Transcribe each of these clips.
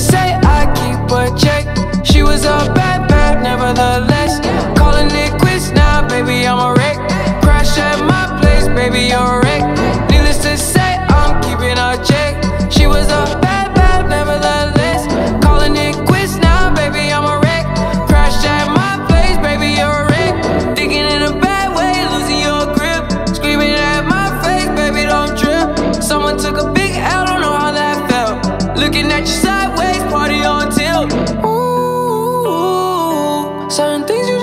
say, I keep a check. She was a bad, bad, nevertheless. Looking at you sideways, party on tilt. Ooh, certain things you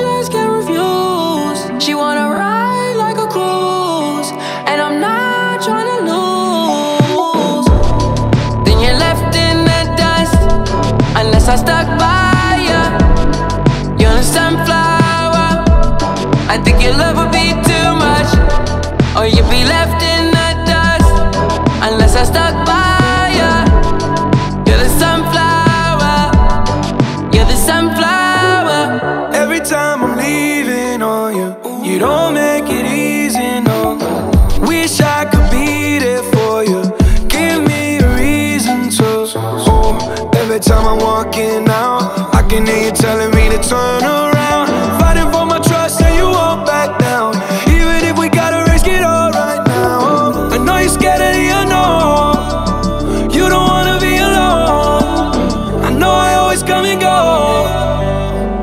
every time I'm walking out, I can hear you telling me to turn around. Fighting for my trust, and you won't back down. Even if we gotta risk it all right now. I know you're scared of the unknown. You don't wanna be alone. I know I always come and go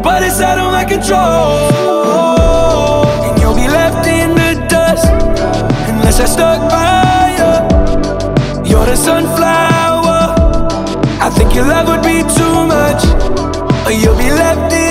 but it's out of my control. And you'll be left in the dust unless I stuck think your love would be too much, or you'll be left